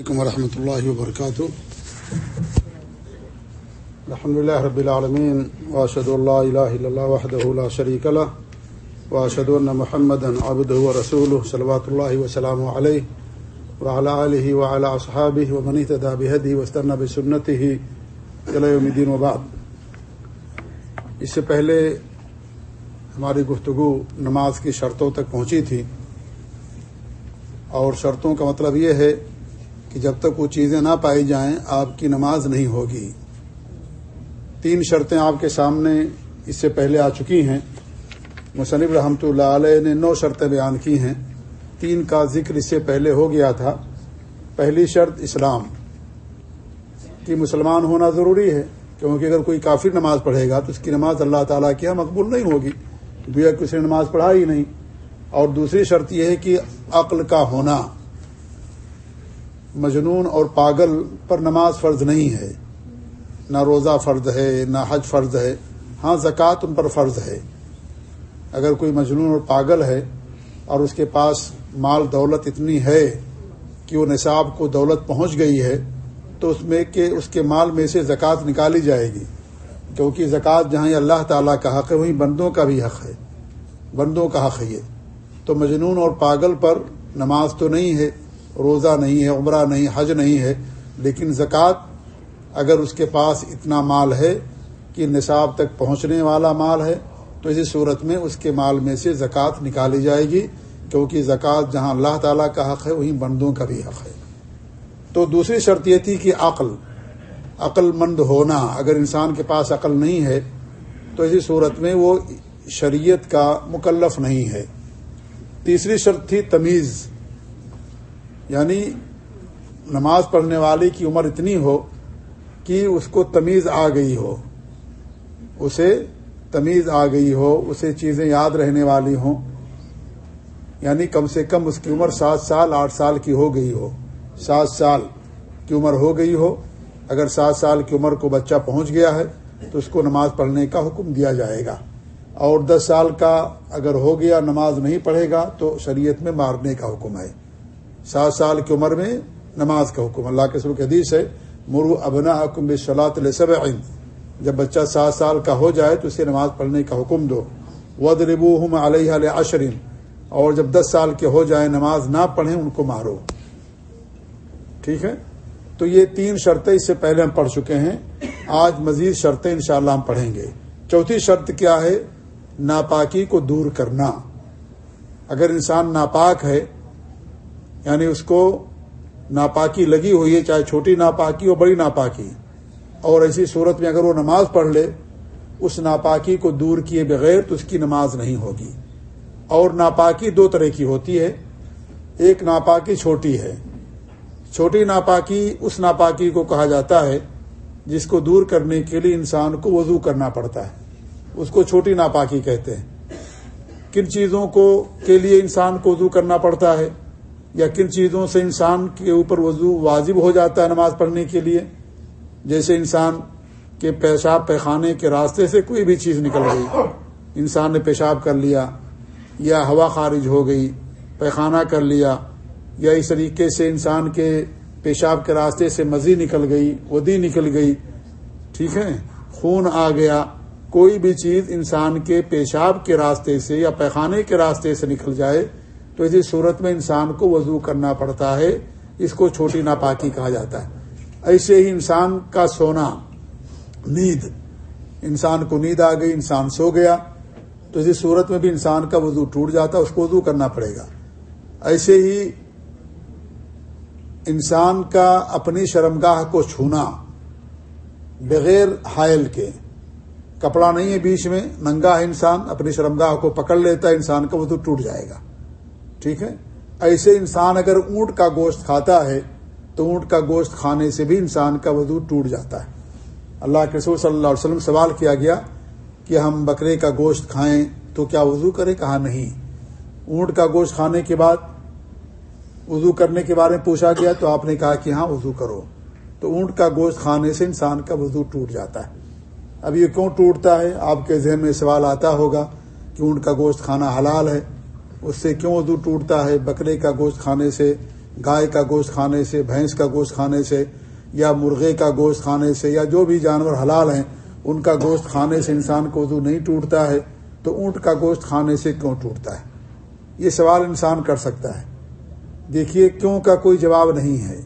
عليكم ورحمة الله وبركاته الحمد لله رب العالمين وأشهد أن لا إله إلا الله وحده لا شريك له وأشهد أن محمدا عبده ورسوله صلوات الله وسلامه عليه وعلى آله وعلى أصحابه ومن اهتدى بهديه واستنى بسنته إلى يوم الدين وبعد۔ اس سے پہلے ہماری گفتگو نماز کی شرطوں تک پہنچی تھی، اور شرطوں کا مطلب یہ ہے کہ جب تک وہ چیزیں نہ پائی جائیں، آپ کی نماز نہیں ہوگی۔ تین شرطیں آپ کے سامنے اس سے پہلے آ چکی ہیں۔ مصنف رحمۃ اللہ علیہ نے نو شرطیں بیان کی ہیں۔ تین کا ذکر اس سے پہلے ہو گیا تھا۔ پہلی شرط اسلام۔ کہ مسلمان ہونا ضروری ہے، کیونکہ اگر کوئی کافر نماز پڑھے گا تو اس کی نماز اللہ تعالیٰ کی مقبول نہیں ہوگی۔ گویا کسی نے نماز پڑھا ہی نہیں۔ اور دوسری شرط یہ ہے کہ عقل کا ہونا۔ مجنون اور پاگل پر نماز فرض نہیں ہے۔ نہ روزہ فرض ہے، نہ حج فرض ہے۔ ہاں زکوٰۃ ان پر فرض ہے۔ اگر کوئی مجنون اور پاگل ہے اور اس کے پاس مال دولت اتنی ہے کہ وہ نصاب کو دولت پہنچ گئی ہے، تو اس میں کہ اس کے مال میں سے زکوٰۃ نکالی جائے گی۔ کیونکہ زکوٰۃ جہاں یہ اللہ تعالیٰ کا حق ہے، وہیں بندوں کا بھی حق ہے۔ بندوں کا حق ہے یہ۔ تو مجنون اور پاگل پر نماز تو نہیں ہے روزہ نہیں ہے، عمرہ نہیں، حج نہیں ہے، لیکن زکوٰۃ اگر اس کے پاس اتنا مال ہے کہ نصاب تک پہنچنے والا مال ہے، تو اسی صورت میں اس کے مال میں سے زکوٰۃ نکالی جائے گی، کیونکہ زکوٰۃ جہاں اللہ تعالیٰ کا حق ہے، وہیں بندوں کا بھی حق ہے۔ تو دوسری شرط یہ تھی کہ عقل عقل مند ہونا۔ اگر انسان کے پاس عقل نہیں ہے، تو اسی صورت میں وہ شریعت کا مکلف نہیں ہے۔ تیسری شرط تھی تمیز۔ یعنی نماز پڑھنے والے کی عمر اتنی ہو کہ اس کو تمیز آ گئی ہو، اسے تمیز آ گئی ہو، اسے چیزیں یاد رہنے والی ہوں۔ یعنی کم سے کم اس کی عمر سات سال، آٹھ سال کی ہو گئی ہو۔ سات سال کی عمر ہو گئی ہو۔ اگر سات سال کی عمر کو بچہ پہنچ گیا ہے تو اس کو نماز پڑھنے کا حکم دیا جائے گا۔ اور دس سال کا اگر ہو گیا، نماز نہیں پڑھے گا تو شریعت میں مارنے کا حکم ہے۔ سات سال کی عمر میں نماز کا حکم۔ اللہ کے سر حدیث ہے مرو ابنا حکم بصلاۃ الصب جب بچہ سات سال کا ہو جائے تو اسے نماز پڑھنے کا حکم دو۔ ود ربو ہم علیہ عشرین اور جب دس سال کے ہو جائیں نماز نہ پڑھیں، ان کو مارو۔ ٹھیک ہے؟ تو یہ تین شرطیں اس سے پہلے ہم پڑھ چکے ہیں۔ آج مزید شرطیں انشاءاللہ ہم پڑھیں گے۔ چوتھی شرط کیا ہے؟ ناپاکی کو دور کرنا۔ اگر انسان ناپاک ہے یعنی اس کو ناپاکی لگی ہوئی ہے، چاہے چھوٹی ناپاکی ہو، بڑی ناپاکی۔ اور ایسی صورت میں اگر وہ نماز پڑھ لے، اس ناپاکی کو دور کیے بغیر تو اس کی نماز نہیں ہوگی۔ اور ناپاکی دو طرح کی ہوتی ہے۔ ایک ناپاکی چھوٹی ہے۔ چھوٹی ناپاکی اس ناپاکی کو کہا جاتا ہے جس کو دور کرنے کے لیے انسان کو وضو کرنا پڑتا ہے۔ اس کو چھوٹی ناپاکی کہتے ہیں۔ کن چیزوں کو، کے لیے انسان کو وضو کرنا پڑتا ہے؟ یا کن چیزوں سے انسان کے اوپر وضو واجب ہو جاتا ہے نماز پڑھنے کے لیے؟ جیسے انسان کے پیشاب پیخانے کے راستے سے کوئی بھی چیز نکل گئی انسان نے پیشاب کر لیا یا ہوا خارج ہو گئی، پیخانہ کر لیا یا اس طریقے سے انسان کے پیشاب کے راستے سے مزی نکل گئی، ودی نکل گئی، ٹھیک ہے؟ خون آ گیا، کوئی بھی چیز انسان کے پیشاب کے راستے سے یا پیخانے کے راستے سے نکل جائے تو اسی صورت میں انسان کو وضو کرنا پڑتا ہے، اس کو چھوٹی ناپاکی کہا جاتا ہے۔ ایسے ہی انسان کا سونا، نیند۔ انسان کو نیند آ گئی، انسان سو گیا۔ تو اسی صورت میں بھی انسان کا وضو ٹوٹ جاتا ہے اس کو وضو کرنا پڑے گا۔ ایسے ہی انسان کا اپنی شرمگاہ کو چھونا، بغیر حائل کے۔ کپڑا نہیں ہے بیچ میں، ننگا ہے انسان، اپنی شرمگاہ کو پکڑ لیتا ہے، انسان کا وضو ٹوٹ جائے گا۔ ٹھیک ہے؟ ایسے انسان اگر اونٹ کا گوشت کھاتا ہے، تو اونٹ کا گوشت کھانے سے بھی انسان کا وضو ٹوٹ جاتا ہے۔ اللہ کے رسول صلی اللہ علیہ وسلم سوال کیا گیا کہ ہم بکرے کا گوشت کھائیں تو کیا وضو کریں؟ کہا نہیں۔ اونٹ کا گوشت کھانے کے بعد، وضو کرنے کے بارے میں پوچھا گیا تو آپ نے کہا کہ ہاں وضو کرو۔ تو اونٹ کا گوشت کھانے سے انسان کا وضو ٹوٹ جاتا ہے۔ اب یہ کیوں ٹوٹتا ہے؟ آپ کے ذہن میں سوال آتا ہوگا کہ اونٹ کا گوشت کھانا حلال ہے۔ اس سے کیوں وضو ٹوٹتا ہے؟ بکرے کا گوشت کھانے سے، گائے کا گوشت کھانے سے، بھینس کا گوشت کھانے سے، یا مرغے کا گوشت کھانے سے، یا جو بھی جانور حلال ہیں، ان کا گوشت کھانے سے انسان کو وضو نہیں ٹوٹتا ہے۔ تو اونٹ کا گوشت کھانے سے کیوں ٹوٹتا ہے؟ یہ سوال انسان کر سکتا ہے۔ دیکھیے، کیوں کا کوئی جواب نہیں ہے۔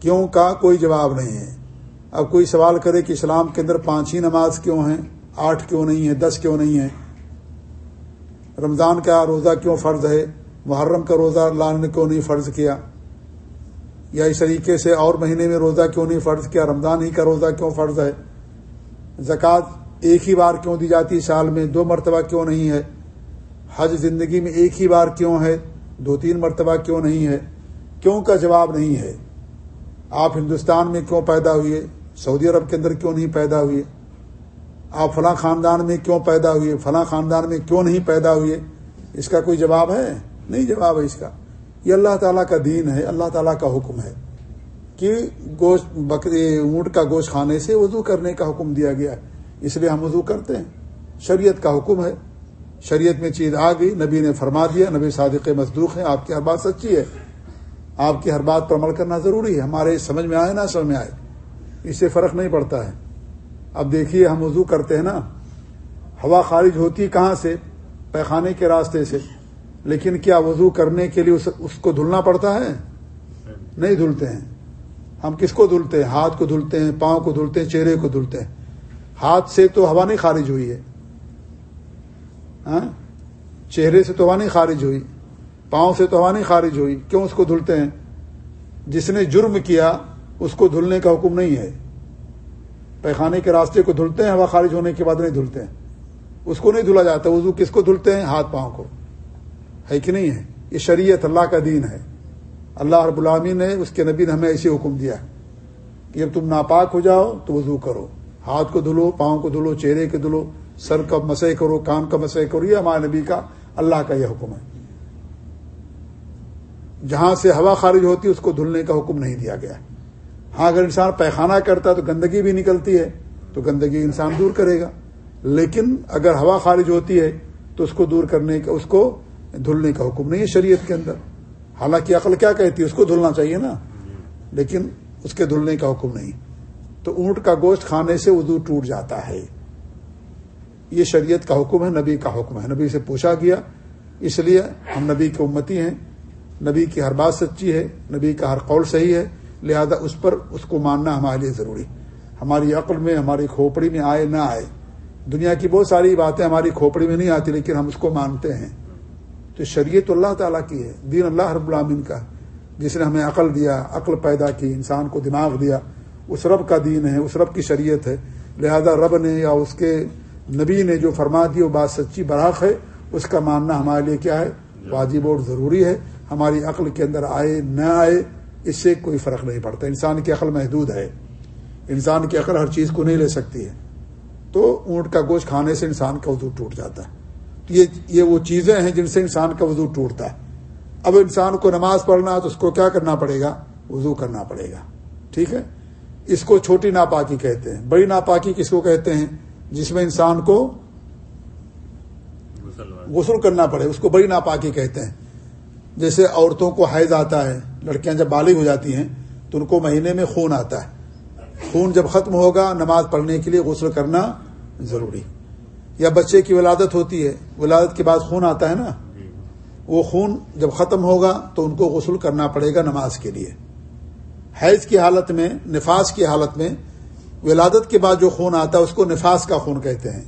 کیوں کا کوئی جواب نہیں ہے۔ اب کوئی سوال کرے کہ اسلام کے اندر پانچ ہی نماز کیوں ہیں؟ آٹھ کیوں نہیں ہے دس کیوں نہیں ہے رمضان کا روزہ کیوں فرض ہے؟ محرم کا روزہ اللہ نے کیوں نہیں فرض کیا؟ یا اس طریقے سے اور مہینے میں روزہ کیوں نہیں فرض کیا؟ رمضان ہی کا روزہ کیوں فرض ہے؟ زکوٰۃ ایک ہی بار کیوں دی جاتی سال میں؟ دو مرتبہ کیوں نہیں ہے؟ حج زندگی میں ایک ہی بار کیوں ہے؟ دو تین مرتبہ کیوں نہیں ہے؟ کیوں کا جواب نہیں ہے؟ آپ ہندوستان میں کیوں پیدا ہوئے؟ سعودی عرب کے اندر کیوں نہیں پیدا ہوئے؟ آپ فلاں خاندان میں کیوں پیدا ہوئے؟ فلاں خاندان میں کیوں نہیں پیدا ہوئے؟ اس کا کوئی جواب ہے؟ نہیں جواب ہے اس کا۔ یہ اللہ تعالیٰ کا دین ہے، اللہ تعالیٰ کا حکم ہے کہ گوشت بکری اونٹ کا گوشت کھانے سے وضو کرنے کا حکم دیا گیا ہے۔ اس لیے ہم وضو کرتے ہیں۔ شریعت کا حکم ہے۔ شریعت میں چیز آ گئی، نبی نے فرما دیا، نبی صادق مصدوق ہیں، آپ کی ہر بات سچی ہے۔ آپ کی ہر بات پر عمل کرنا ضروری ہے۔ ہمارے سمجھ میں آئے، نہ سمجھ میں آئے، اس سے فرق نہیں پڑتا ہے۔ اب دیکھیے ہم وضو کرتے ہیں نا، ہوا خارج ہوتی کہاں سے؟ پیخانے کے راستے سے۔ لیکن کیا وضو کرنے کے لیے اس کو دھلنا پڑتا ہے؟ نہیں دھلتے ہیں۔ ہم کس کو دھلتے ہیں؟ ہاتھ کو دھلتے ہیں، پاؤں کو دھلتے ہیں، چہرے کو دھلتے ہیں۔ ہاتھ سے تو ہوا نہیں خارج ہوئی ہے۔ ہاں؟ چہرے سے تو ہوا نہیں خارج ہوئی، پاؤں سے تو ہوا نہیں خارج ہوئی۔ کیوں اس کو دھلتے ہیں؟ جس نے جرم کیا، اس کو دھلنے کا حکم نہیں ہے۔ پیخانے کے راستے کو دھلتے ہیں، ہوا خارج ہونے کے بعد نہیں دھلتے ہیں۔ اس کو نہیں دھلا جاتا، وضو کس کو دھلتے ہیں؟ ہاتھ پاؤں کو۔ ہے کہ نہیں ہے؟ یہ شریعت اللہ کا دین ہے۔ اللہ رب العامی نے اس کے نبی نے ہمیں ایسے حکم دیا کہ جب تم ناپاک ہو جاؤ تو وضو کرو۔ ہاتھ کو دھلو، پاؤں کو دھلو، چہرے کے دھلو، سر کا مسئلہ کرو کام کا مسئلہ کرو، یہ ہمارے نبی کا، اللہ کا یہ حکم ہے۔ جہاں سے ہوا خارج ہوتی ہے اس کو دھلنے کا حکم نہیں دیا گیا۔ ہاں اگر انسان پیخانہ کرتا ہے تو گندگی بھی نکلتی ہے، تو گندگی انسان دور کرے گا۔ لیکن اگر ہوا خارج ہوتی ہے تو اس کو دور کرنے کا، اس کو دھلنے کا حکم نہیں ہے شریعت کے اندر۔ حالانکہ عقل کیا کہتی ہے؟ اس کو دھلنا چاہیے نا۔ لیکن اس کے دھلنے کا حکم نہیں۔ تو اونٹ کا گوشت کھانے سے وضو ٹوٹ جاتا ہے۔ یہ شریعت کا حکم ہے، نبی کا حکم ہے۔ نبی سے پوچھا گیا۔ اس لیے ہم نبی کے امتی ہیں۔ نبی کی ہر بات سچی ہے۔ نبی کا ہر قول صحیح ہے۔ لہذا اس پر اس کو ماننا ہمارے لیے ضروری ہماری عقل میں، ہماری کھوپڑی میں آئے، نہ آئے۔ دنیا کی بہت ساری باتیں ہماری کھوپڑی میں نہیں آتی، لیکن ہم اس کو مانتے ہیں۔ تو شریعت اللہ تعالیٰ کی ہے، دین اللہ رب العامن کا۔ جس نے ہمیں عقل دیا، عقل پیدا کی، انسان کو دماغ دیا، اس رب کا دین ہے، اس رب کی شریعت ہے۔ لہذا رب نے یا اس کے نبی نے جو فرما دی، وہ بات سچی براق ہے، اس کا ماننا ہمارے لیے کیا ہے؟ واجب اور ضروری ہے۔ ہماری عقل کے اندر آئے، نہ آئے اس سے کوئی فرق نہیں پڑتا۔ انسان کی عقل محدود ہے۔ انسان کی عقل ہر چیز کو نہیں لے سکتی ہے۔ تو اونٹ کا گوشت کھانے سے انسان کا وضو ٹوٹ جاتا ہے۔ تو یہ یہ وہ چیزیں ہیں جن سے انسان کا وضو ٹوٹتا ہے۔ اب انسان کو نماز پڑھنا تو اس کو کیا کرنا پڑے گا؟ وضو کرنا پڑے گا۔ ٹھیک ہے؟ اس کو چھوٹی ناپاکی کہتے ہیں۔ بڑی ناپاکی کس کو کہتے ہیں؟ جس میں انسان کو غسل کرنا پڑے۔ اس کو بڑی ناپاکی کہتے ہیں۔ جیسے عورتوں کو حیض آتا ہے۔ لڑکیاں جب بالغ ہو جاتی ہیں تو ان کو مہینے میں خون آتا ہے۔ خون جب ختم ہوگا، نماز پڑھنے کے لیے غسل کرنا ضروری۔ یا بچے کی ولادت ہوتی ہے، ولادت کے بعد خون آتا ہے نا۔ وہ خون جب ختم ہوگا تو ان کو غسل کرنا پڑے گا نماز کے لیے۔ حیض کی حالت میں، نفاس کی حالت میں ولادت کے بعد جو خون آتا ہے، اس کو نفاس کا خون کہتے ہیں۔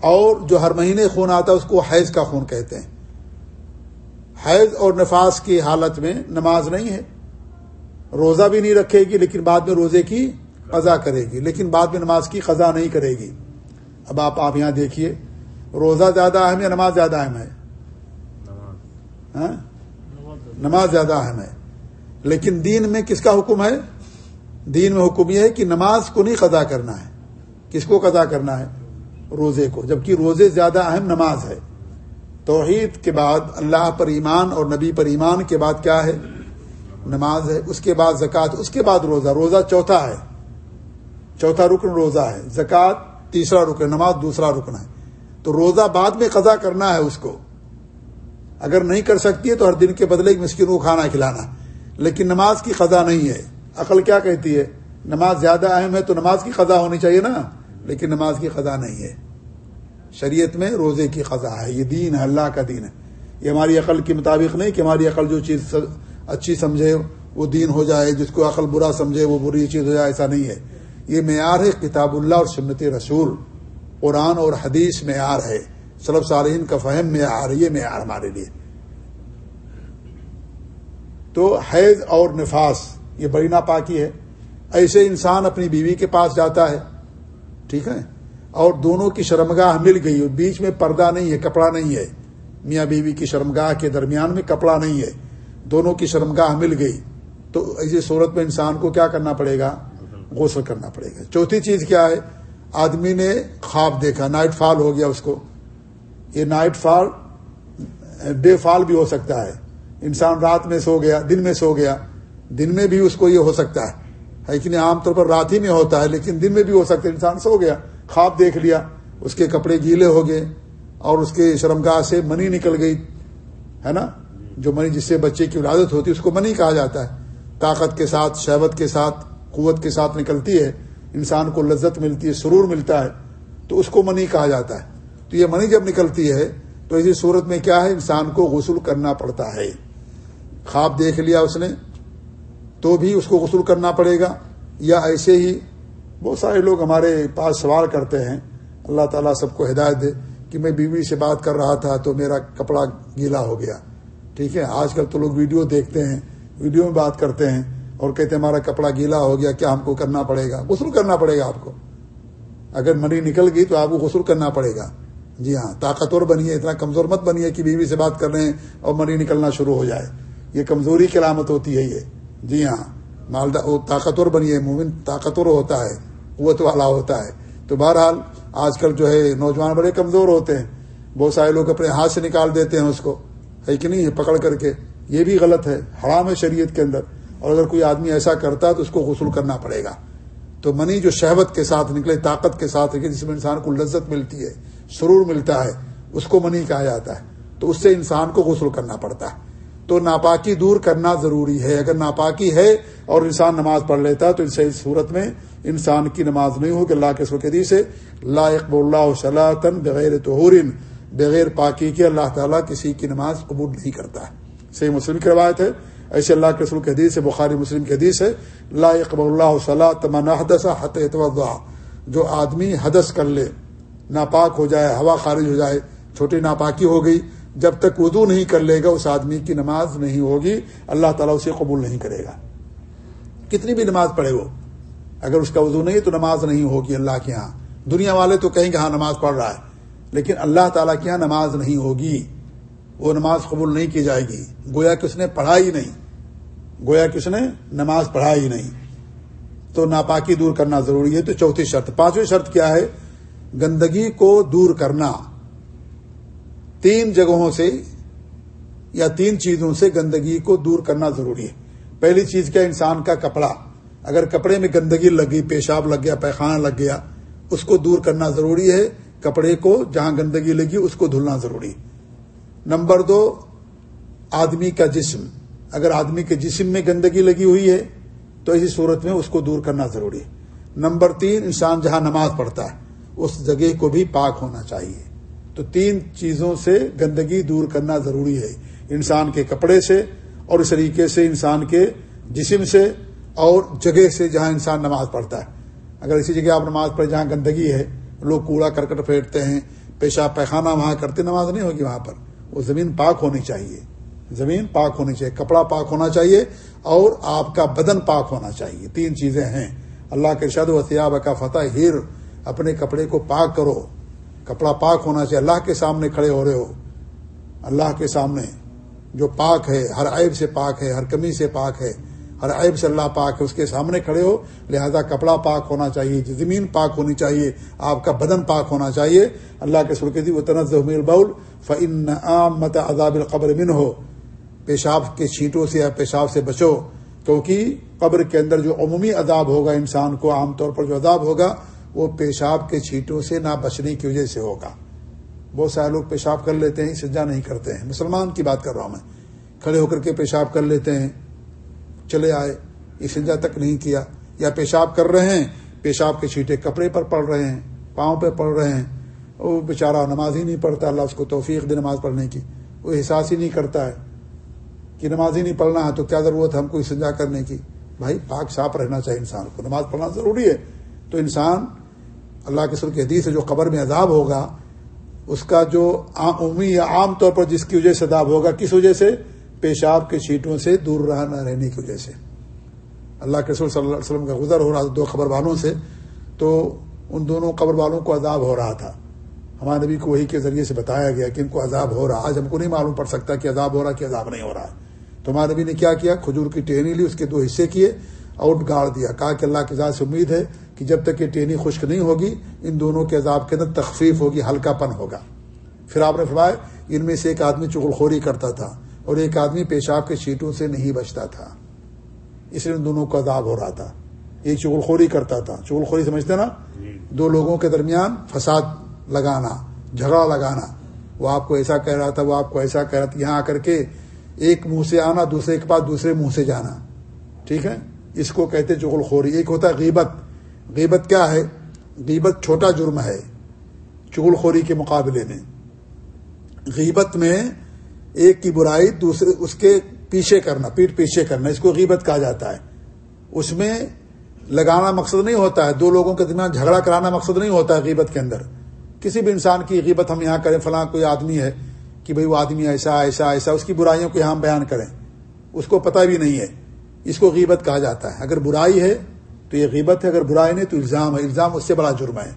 اور جو ہر مہینے خون آتا ہے، اس کو حیض کا خون کہتے ہیں۔ حیض اور نفاس کی حالت میں نماز نہیں ہے۔ روزہ بھی نہیں رکھے گی، لیکن بعد میں روزے کی قضا کرے گی۔ لیکن بعد میں نماز کی قضا نہیں کرے گی۔ اب آپ آپ یہاں دیکھیے، روزہ زیادہ اہم یا نماز زیادہ اہم ہے؟ ہاں؟ نماز زیادہ اہم ہے۔ لیکن دین میں کس کا حکم ہے؟ دین میں حکم یہ ہے کہ نماز کو نہیں قضا کرنا ہے۔ کس کو قضا کرنا ہے؟ روزے کو۔ جبکہ روزے زیادہ اہم نماز ہے۔ توحید کے بعد اللہ پر ایمان اور نبی پر ایمان کے بعد کیا ہے؟ نماز ہے، اس کے بعد زکوٰۃ، اس کے بعد روزہ روزہ چوتھا ہے۔ چوتھا رکن روزہ ہے، زکوٰۃ تیسرا رکن، نماز دوسرا رکن ہے۔ تو روزہ بعد میں قضا کرنا ہے اس کو۔ اگر نہیں کر سکتی ہے تو ہر دن کے بدلے مسکینوں کو کھانا کھلانا۔ لیکن نماز کی قضا نہیں ہے۔ عقل کیا کہتی ہے؟ نماز زیادہ اہم ہے تو نماز کی قضا ہونی چاہیے نا۔ لیکن نماز کی قضا نہیں ہے۔ شریعت میں روزے کی قضا ہے، یہ دین ہے، اللہ کا دین ہے۔ یہ ہماری عقل کے مطابق نہیں کہ ہماری عقل جو چیز اچھی سمجھے وہ دین ہو جائے، جس کو عقل برا سمجھے وہ بری چیز ہو جائے، ایسا نہیں ہے۔ یہ معیار ہے کتاب اللہ اور سنت رسول۔ قرآن اور حدیث معیار ہے۔ سلب صارحین کا فہم معیار یہ معیار ہمارے لیے۔ تو حیض اور نفاس، یہ بڑی ناپاکی ہے۔ ایسے انسان اپنی بیوی کے پاس جاتا ہے، ٹھیک ہے؟ اور دونوں کی شرمگاہ مل گئی۔ بیچ میں پردہ نہیں ہے، کپڑا نہیں ہے۔ میاں بیوی کی شرمگاہ کے درمیان میں کپڑا نہیں ہے۔ دونوں کی شرمگاہ مل گئی۔ تو ایسی صورت میں انسان کو کیا کرنا پڑے گا؟ غسل کرنا پڑے گا۔ چوتھی چیز کیا ہے؟ آدمی نے خواب دیکھا، نائٹ فال ہو گیا اس کو۔ یہ نائٹ فال ڈے فال بھی ہو سکتا ہے۔ انسان رات میں سو گیا، دن میں سو گیا۔ دن میں بھی اس کو یہ ہو سکتا ہے۔ لیکن عام طور پر رات ہی میں ہوتا ہے، لیکن دن میں بھی ہو سکتا ہے۔ انسان سو گیا۔ خواب دیکھ لیا، اس کے کپڑے گیلے ہو گئے اور اس کے شرمگاہ سے منی نکل گئی، ہے نا؟ جو منی جس سے بچے کی ولادت ہوتی ہے، اس کو منی کہا جاتا ہے۔ طاقت کے ساتھ شہبت کے ساتھ، قوت کے ساتھ نکلتی ہے، انسان کو لذت ملتی ہے، سرور ملتا ہے، تو اس کو منی کہا جاتا ہے۔ تو یہ منی جب نکلتی ہے، تو اسی صورت میں کیا ہے؟ انسان کو غسل کرنا پڑتا ہے۔ خواب دیکھ لیا اس نے، تو بھی اس کو غسل کرنا پڑے گا، یا ایسے ہی بہت سارے لوگ ہمارے پاس سوال کرتے ہیں۔ اللہ تعالیٰ سب کو ہدایت دے کہ میں بیوی سے بات کر رہا تھا تو میرا کپڑا گیلا ہو گیا۔ ٹھیک ہے، آج کل تو لوگ ویڈیو دیکھتے ہیں، ویڈیو میں بات کرتے ہیں اور کہتے ہیں ہمارا کپڑا گیلا ہو گیا، کیا ہم کو کرنا پڑے گا؟ غسل کرنا پڑے گا آپ کو۔ اگر منی نکل گئی تو آپ کو غسل کرنا پڑے گا۔ جی ہاں طاقتور بنیے، اتنا کمزور مت بنیے کہ بیوی سے بات کر رہے ہیں اور منی نکلنا شروع ہو جائے۔ یہ کمزوری کی علامت ہوتی ہے یہ۔ جی ہاں مالدہ طاقتور بنیے، مومن طاقتور ہوتا ہے۔ قوت والا ہوتا ہے۔ تو بہرحال آج کل جو ہے نوجوان بڑے کمزور ہوتے ہیں۔ بہت سارے لوگ اپنے ہاتھ سے نکال دیتے ہیں اس کو۔ ہے کہ نہیں؟ ہے پکڑ کر کے۔ یہ بھی غلط ہے۔ حرام ہے شریعت کے اندر۔ اور اگر کوئی آدمی ایسا کرتا ہے تو اس کو غسل کرنا پڑے گا۔ تو منی جو شہبت کے ساتھ نکلے، طاقت کے ساتھ نکلے، جس میں انسان کو لذت ملتی ہے، سرور ملتا ہے، اس کو منی کہا جاتا ہے۔ تو اس سے انسان کو غسل کرنا پڑتا ہے۔ تو ناپاکی دور کرنا ضروری ہے۔ اگر ناپاکی ہے اور انسان نماز پڑھ لیتا ہے تو اس صورت میں انسان کی نماز نہیں ہوگی۔ اللہ کے سوکھدی سے لا اللہ بغیر توہرین بغیر پاکی کے اللہ تعالیٰ کسی کی نماز قبول نہیں کرتا ہے۔ صحیح مسلم کی روایت ہے۔ ایسے اللہ کے رسول کے حدیث ہے، بخاری مسلم کے حدیث ہے، لا اللہ صلاح تمنا حدث حت جو آدمی حدث کر لے، ناپاک ہو جائے، ہوا خارج ہو جائے، چھوٹی ناپاکی ہو گئی جب تک وضو نہیں کر لے گا، اس آدمی کی نماز نہیں ہوگی، اللہ تعالیٰ اسے قبول نہیں کرے گا۔ کتنی بھی نماز پڑھے وہ، اگر اس کا وضو نہیں تو نماز نہیں ہوگی اللہ کے ہاں۔ دنیا والے تو کہیں گے ہاں نماز پڑھ رہا ہے۔ لیکن اللہ تعالیٰ کے یہاں نماز نہیں ہوگی، وہ نماز قبول نہیں کی جائے گی۔ گویا کہ اس نے پڑھائی نہیں۔ گویا کہ اس نے نماز پڑھائی نہیں۔ تو ناپاکی دور کرنا ضروری ہے۔ تو چوتھی شرط، پانچویں شرط کیا ہے؟ گندگی کو دور کرنا۔ تین جگہوں سے یا تین چیزوں سے گندگی کو دور کرنا ضروری ہے۔ پہلی چیز کیا انسان کا کپڑا۔ اگر کپڑے میں گندگی لگ گئی، پیشاب لگ گیا، پیخانہ لگ گیا، اس کو دور کرنا ضروری ہے۔ کپڑے کو جہاں گندگی لگی، اس کو دھلنا ضروری نمبر دو، آدمی کا جسم۔ اگر آدمی کے جسم میں گندگی لگی ہوئی ہے، تو اسی صورت میں اس کو دور کرنا ضروری ہے۔ نمبر تین، انسان جہاں نماز پڑھتا ہے، اس جگہ کو بھی پاک ہونا چاہیے۔ تو تین چیزوں سے گندگی دور کرنا ضروری ہے۔ انسان کے کپڑے سے اور اس طریقے سے انسان کے جسم سے اور جگہ سے جہاں انسان نماز پڑھتا ہے۔ اگر اسی جگہ آپ نماز پڑھے جہاں گندگی ہے، لوگ کوڑا، کرکٹ پھینکتے ہیں، پیشاب، پیخانہ وہاں کرتے، نماز نہیں ہوگی وہاں پر۔ وہ زمین پاک ہونی چاہیے۔ زمین پاک ہونی چاہیے، کپڑا پاک ہونا چاہیے اور آپ کا بدن پاک ہونا چاہیے۔ تین چیزیں ہیں۔ اللہ کے شد وسیاب کا فتح ہیر اپنے کپڑے کو پاک کرو۔ کپڑا پاک ہونا چاہیے۔ اللہ کے سامنے کھڑے ہو رہے ہو۔ اللہ کے سامنے۔ جو پاک ہے، ہر عیب سے پاک ہے، ہر کمی سے پاک ہے۔ ہر عیب سے اللہ پاک ہے، اس کے سامنے کھڑے ہو۔ لہذا کپڑا پاک ہونا چاہیے، زمین پاک ہونی چاہیے، آپ کا بدن پاک ہونا چاہیے۔ اللہ کے سرکتی و تنز بول فن مت عذاب القبر من ہو پیشاب کے چھینٹوں سے یا پیشاب سے بچو۔ کیونکہ قبر کے اندر جو عمومی عذاب ہوگا انسان کو، عام طور پر جو عذاب ہوگا وہ پیشاب کے چھینٹوں سے نہ بچنے کی وجہ سے ہوگا۔ بہت سارے لوگ پیشاب کر لیتے ہیں، سجا نہیں کرتے ہیں۔ مسلمان کی بات کر رہا ہوں میں۔ کھڑے ہو کر کے پیشاب کر لیتے ہیں۔ چلے آئے سجا تک نہیں کیا۔ یا پیشاب کر رہے ہیں، پیشاب کے چھیٹے کپڑے پر پڑ رہے ہیں، پاؤں پہ پڑ رہے ہیں۔ وہ بیچارہ نماز ہی نہیں پڑھتا، اللہ اس کو توفیق دے نماز پڑھنے کی۔ وہ احساس ہی نہیں کرتا ہے کہ نماز ہی نہیں پڑھنا ہے تو کیا ضرورت ہے ہم کو سجا کرنے کی؟ بھائی، پاک صاف رہنا چاہیے انسان کو۔ نماز پڑھنا ضروری ہے۔ تو انسان اللہ کے سر کی حدیث سے جو قبر میں عذاب ہوگا، اس کا جو عمومی یا عام طور پر جس کی وجہ سے عذاب ہوگا، کس وجہ سے؟ پیشاب کے چھیٹوں سے، دور رہنا، رہنے کی وجہ سے۔ اللہ کے رسول صلی اللہ علیہ وسلم کا گزر ہو رہا تھا دو خبر والوں سے، تو ان دونوں قبر والوں کو عذاب ہو رہا تھا۔ ہمارے نبی کو وہی کے ذریعے سے بتایا گیا کہ ان کو عذاب ہو رہا آج ہم کو نہیں معلوم پڑ سکتا کہ عذاب ہو رہا کہ عذاب نہیں ہو رہا تو ہمارے نبی نے کیا کیا؟ کھجور کی ٹہنی لی، اس کے دو حصے کیے اور گاڑ دیا، کہا کہ اللہ کے ذات سے امید ہے کہ جب تک یہ ٹہنی خشک نہیں ہوگی ان دونوں کے عذاب کے اندر تخفیف ہوگی ہلکا پن ہوگا۔ پھر آپ نے فرمایا ان میں سے ایک آدمی چغل خوری کرتا تھا اور ایک آدمی پیشاب کے چیٹوں سے نہیں بچتا تھا۔ اس لیے ان دونوں کو عذاب ہو رہا تھا۔ ایک چغل خوری کرتا تھا۔ چغل خوری سمجھتے نا؟ جی۔ دو لوگوں کے درمیان فساد لگانا جھگڑا لگانا۔ وہ آپ کو ایسا کہہ رہا تھا وہ آپ کو ایسا کہہ رہا تھا یہاں آ کر کے ایک منہ سے آنا دوسرے کے پاس دوسرے منہ سے جانا۔ ٹھیک ہے؟ اس کو کہتے چغل خوری ایک ہوتا ہے غیبت۔ غیبت کیا ہے؟ غیبت چھوٹا جرم ہے چغل خوری کے مقابلے میں۔ غیبت میں ایک کی برائی، دوسرے، اس کے پیچھے کرنا، پیٹ پیچھے کرنا، اس کو غیبت کہا جاتا ہے۔ اس میں لگانا مقصد نہیں ہوتا ہے، دو لوگوں کے درمیان جھگڑا کرانا مقصد نہیں ہوتا ہے غیبت کے اندر۔ کسی بھی انسان کی غیبت، ہم یہاں کریں، فلاں کوئی آدمی ہے کہ بھئی وہ آدمی ایسا ایسا ایسا، اس کی برائیوں کو یہاں بیان کریں۔ اس کو پتہ بھی نہیں ہے، اس کو غیبت کہا جاتا ہے۔ اگر برائی ہے تو یہ غیبت ہے، اگر برائی نہیں تو الزام ہے۔ الزام اس سے بڑا جرم ہے۔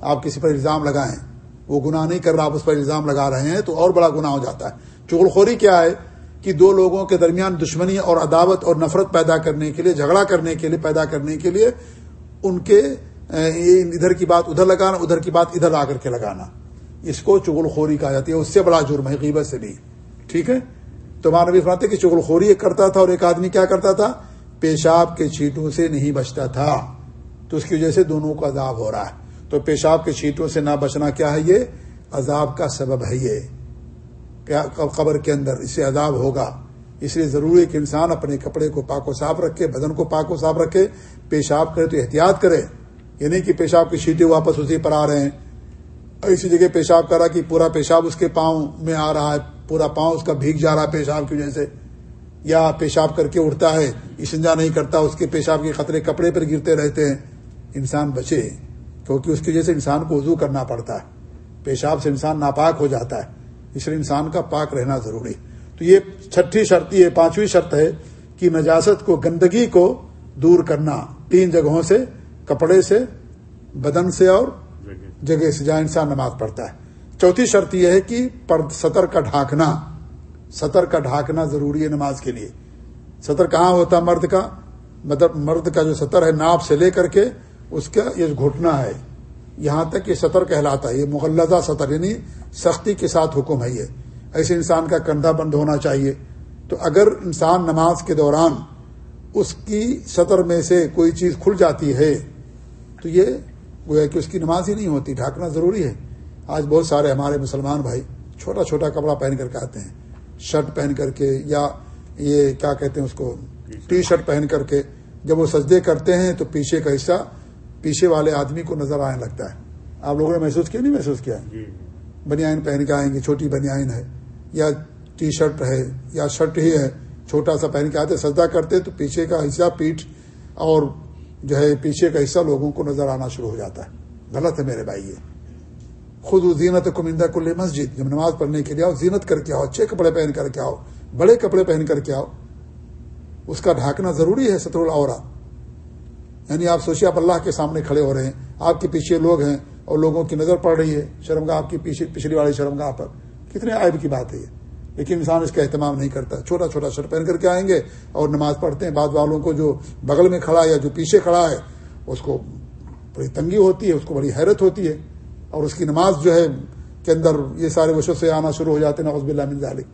آپ کسی پر الزام لگائیں، وہ گناہ نہیں کر رہا، آپ اس پر الزام لگا رہے ہیں تو اور بڑا گناہ ہو جاتا ہے۔ چغلخوری کیا ہے؟ کہ دو لوگوں کے درمیان دشمنی اور عداوت اور نفرت پیدا کرنے کے لیے، جھگڑا کرنے کے لیے، پیدا کرنے کے لیے ان کے ادھر کی بات ادھر لگانا، ادھر کی بات ادھر آ کر کے لگانا۔ اس کو چغل خوری کہا جاتی ہے۔ اس سے بڑا جرم ہے، غیبت سے بھی ٹھیک ہے؟ تو مانوی فرماتے کہ چغل خوری ایک کرتا تھا اور ایک آدمی کیا کرتا تھا؟ پیشاب کے چھیٹوں سے نہیں بچتا تھا۔ تو اس کی وجہ سے دونوں کو عذاب ہو رہا ہے۔ تو پیشاب کے چھیٹوں سے نہ بچنا کیا ہے یہ؟ عذاب کا سبب ہے یہ۔ قبر کے اندر اسے عذاب ہوگا۔ اس لیے ضروری ہے کہ انسان اپنے کپڑے کو پاک و صاف رکھے، بدن کو پاک و صاف رکھے، پیشاب کرے تو احتیاط کرے۔ یعنی کہ پیشاب کی شیٹیں واپس اسی پر آ رہے ہیں۔ ایسی جگہ پیشاب کرا کہ پورا پیشاب اس کے پاؤں میں آ رہا ہے، پورا پاؤں اس کا بھیگ جا رہا ہے پیشاب کی وجہ سے۔ یا پیشاب کر کے اٹھتا ہے اسنجا نہیں کرتا، اس کے پیشاب کے خطرے کپڑے پر گرتے رہتے ہیں۔ انسان بچے، کیونکہ اس کی وجہ سے انسان کو وضو کرنا پڑتا ہے۔ پیشاب سے انسان ناپاک ہو جاتا ہے۔ اس لیے انسان کا پاک رہنا ضروری۔ تو یہ چھٹی شرط، یہ پانچویں شرط ہے کہ نجاست کو، گندگی کو دور کرنا۔ تین جگہوں سے، کپڑے سے، بدن سے اور جگہ سے، جہاں انسان نماز پڑھتا ہے۔ چوتھی شرط یہ ہے کہ سطر کا ڈھانکنا۔ سطر کا ڈھانکنا ضروری ہے نماز کے لیے۔ سطر کہاں ہوتا مرد کا؟ مطلب مرد کا جو سطر ہے ناپ سے لے کر کے اس کا یہ گھٹنا ہے۔ یہاں تک یہ سطر کہلاتا ہے، یہ مغلزہ سطر یعنی سختی کے ساتھ حکم ہے یہ۔ ایسے انسان کا کندھا بند ہونا چاہیے۔ تو اگر انسان نماز کے دوران اس کی سطر میں سے کوئی چیز کھل جاتی ہے، تو یہ وہ ہے کہ اس کی نماز ہی نہیں ہوتی، ڈھانکنا ضروری ہے۔ آج بہت سارے ہمارے مسلمان بھائی چھوٹا چھوٹا کپڑا پہن کر کے آتے ہیں۔ شرٹ پہن کر کے یا یہ کیا کہتے ہیں اس کو ٹی شرٹ پہن کر کے جب وہ سجدے کرتے ہیں تو پیچھے کا حصہ پیچھے والے آدمی کو نظر آنے لگتا ہے۔ آپ لوگوں نے محسوس کیا؟ نہیں محسوس کیا جی۔ بنیائن پہن کے آئیں گے چھوٹی بنیائن ہے۔ یا ٹی شرٹ ہے یا شرٹ ہی ہے چھوٹا سا پہن کے آتے سجدہ کرتے تو پیچھے کا حصہ پیٹ اور جو ہے پیچھے کا حصہ لوگوں کو نظر آنا شروع ہو جاتا ہے۔ غلط ہے میرے بھائی یہ۔ خود زینت کمندہ کل مسجد، جب نماز پڑھنے کے لیے آؤ، زینت کر کے آؤ، اچھے کپڑے پہن کر کے آؤ، بڑے کپڑے پہن کر کے آؤ، اس کا ڈھانکنا ضروری ہے ستر العورا یعنی آپ سوچیے آپ اللہ کے سامنے کھڑے ہو رہے ہیں، آپ کے پیچھے لوگ ہیں اور لوگوں کی نظر پڑ رہی ہے، شرمگاہ آپ کی پچھلی والی شرمگاہ پر۔ کتنے عائب کی بات ہے یہ۔ لیکن انسان اس کا اہتمام نہیں کرتا۔ چھوٹا چھوٹا شرٹ پہن کر کے آئیں گے اور نماز پڑھتے ہیں، بعض والوں کو جو بغل میں کھڑا ہے یا جو پیچھے کھڑا ہے، اس کو بڑی تنگی ہوتی ہے، اس کو بڑی حیرت ہوتی ہے۔ اور اس کی نماز جو ہے کے اندر یہ سارے وشو سے آنا شروع ہو جاتے ہیں نوز بلّہ من ذالک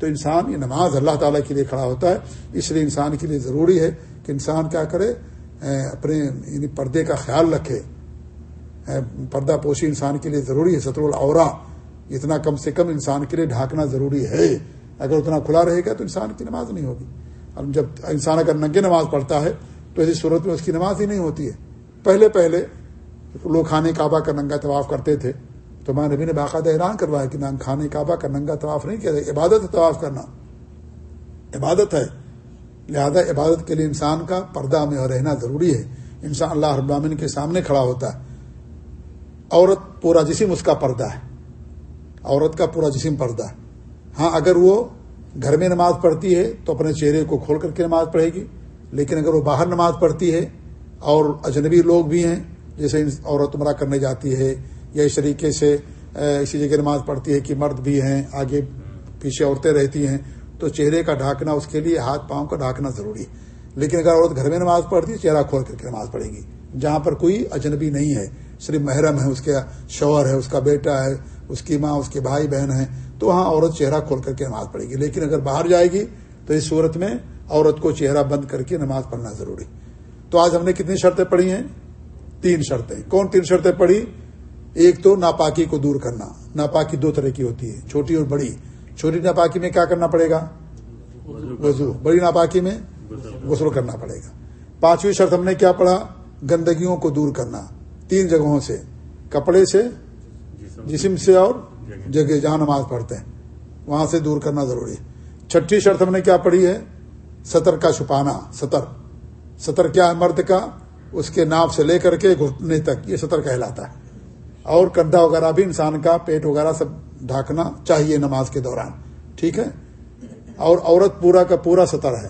تو انسان یہ نماز اللہ تعالیٰ کے لیے کھڑا ہوتا ہے، اس لیے انسان کے لیے ضروری ہے کہ انسان کیا کرے اپنے یعنی پردے کا خیال رکھے۔ پردہ پوشی انسان کے لیے ضروری ہے سطر العورا اتنا کم سے کم انسان کے لیے ڈھانکنا ضروری ہے۔ اگر اتنا کھلا رہے گا تو انسان کی نماز نہیں ہوگی۔ اب جب انسان اگر ننگے نماز پڑھتا ہے تو ایسی صورت میں اس کی نماز ہی نہیں ہوتی ہے۔ پہلے پہلے لوگ کھانے کعبہ کا ننگا طواف کرتے تھے، تو ماں نبی نے باقاعدہ اعلان کروایا کہ نہ کھانے کعبہ کا ننگا طواف نہیں کیا عبادت ہے طواف کرنا۔ عبادت ہے، لہذا عبادت کے لیے انسان کا پردہ میں رہنا ضروری ہے۔ انسان اللہ رب العالمین کے سامنے کھڑا ہوتا ہے۔ عورت پورا جسم اس کا پردہ ہے۔ عورت کا پورا جسم پردہ ہے۔ ہاں اگر وہ گھر میں نماز پڑھتی ہے تو اپنے چہرے کو کھول کر کے نماز پڑھے گی، لیکن اگر وہ باہر نماز پڑھتی ہے اور اجنبی لوگ بھی ہیں جیسے عورت عمرہ کرنے جاتی ہے یا اس طریقے سے اسی جگہ نماز پڑھتی ہے کہ مرد بھی ہیں، آگے پیچھے عورتیں رہتی ہیں، تو چہرے کا ڈھانکنا اس کے لیے، ہاتھ پاؤں کا ڈھانکنا ضروری ہے۔ لیکن اگر عورت گھر میں نماز پڑھتی ہے، چہرہ کھول کر کے نماز پڑھے گی۔ جہاں پر کوئی اجنبی نہیں ہے، صرف محرم ہے، اس کے شوہر ہے، اس کا بیٹا ہے، اس کی ماں، اس کے بھائی بہن ہیں، تو وہاں عورت چہرہ کھول کر کے نماز پڑھے گی۔ لیکن اگر باہر جائے گی، تو اس صورت میں عورت کو چہرہ بند کر کے نماز پڑھنا ضروری تو آج ہم نے کتنی شرطیں پڑھی ہیں؟ تین شرطیں۔ کون تین شرطیں پڑھی؟ ایک تو ناپاکی کو دور کرنا۔ ناپاکی دو طرح کی ہوتی ہے چھوٹی اور بڑی۔ چھوٹی ناپاکی میں کیا کرنا پڑے گا؟ وضو۔ بڑی ناپاکی میں غسل کرنا پڑے گا۔ پانچویں شرط ہم نے کیا پڑھا؟ گندگیوں کو دور کرنا۔ تین جگہوں سے کپڑے سے جسم سے اور جگہ جہاں نماز پڑھتے ہیں۔ وہاں سے دور کرنا ضروری ہے۔ چھٹی شرط ہم نے کیا پڑھی ہے؟ سطر کا چھپانا سطر سطر کیا ہے مرد کا؟ اس کے ناپ سے لے کر کے گھٹنے تک یہ سطر کہلاتا ہے۔ اور کندھا وغیرہ بھی انسان کا پیٹ وغیرہ سب ڈھانکنا چاہیے نماز کے دوران۔ ٹھیک ہے؟ اور عورت پورا کا پورا سطر ہے۔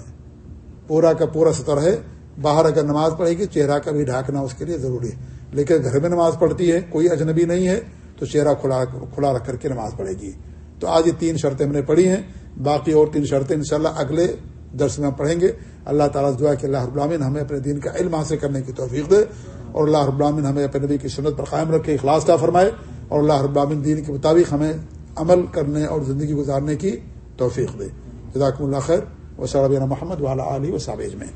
پورا کا پورا سطر ہے۔ باہر اگر نماز پڑھے گی، چہرہ کا بھی ڈھانکنا اس کے لیے ضروری ہے۔ لیکن گھر میں نماز پڑھتی ہے، کوئی اجنبی نہیں ہے، تو چہرہ کھلا کھلا رکھ کر کے نماز پڑھے گی۔ تو آج یہ تین شرطیں ہم نے پڑھی ہیں، باقی اور تین شرطیں انشاءاللہ اگلے درس میں ہم پڑھیں گے۔ اللہ تعالیٰ دعا کہ اللہ ابرامین ہمیں اپنے دین کا علم حاصل کرنے کی توفیق دے اور اللہ ابرامین ہمیں اپنے نبی کی سنت پر قائم رکھے، اخلاص کا فرمائے اور اللہ ابرامین دین کے مطابق ہمیں عمل کرنے اور زندگی گزارنے کی توفیق دے۔ جزاکم اللہ خیر۔ و محمد والا علی و میں